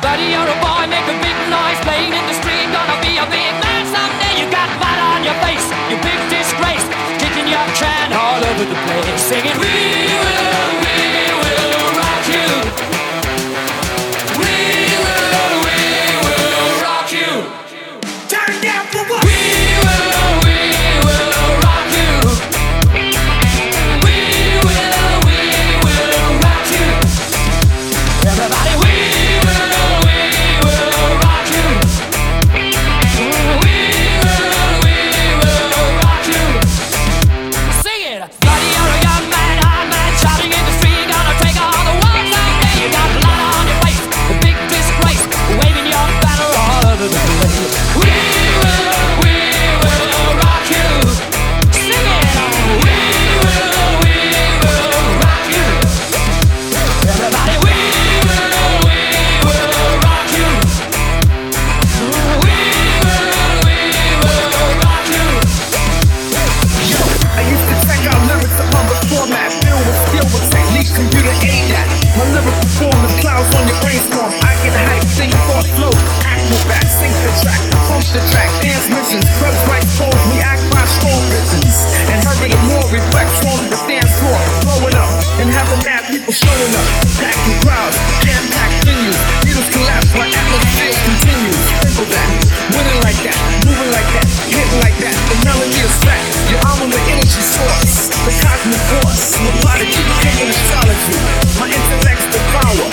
Buddy jam packed Simple that, like that, moving like that, hitting like that. The melody is back. Your the energy source, the cosmic force, astrology. My intellect's the power.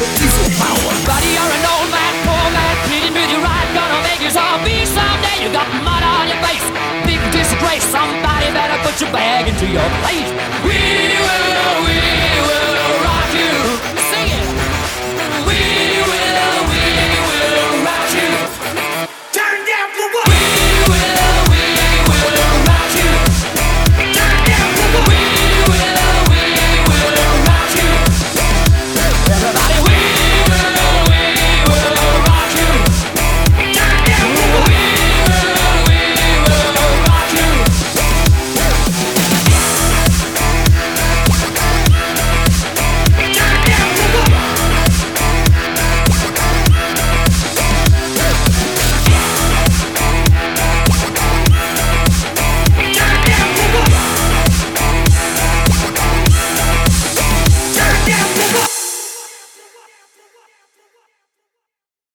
The power. You're an old man, poor man, pleading with right, gonna make you. You got mud on your face, big disgrace. Somebody better put your bag into your place. We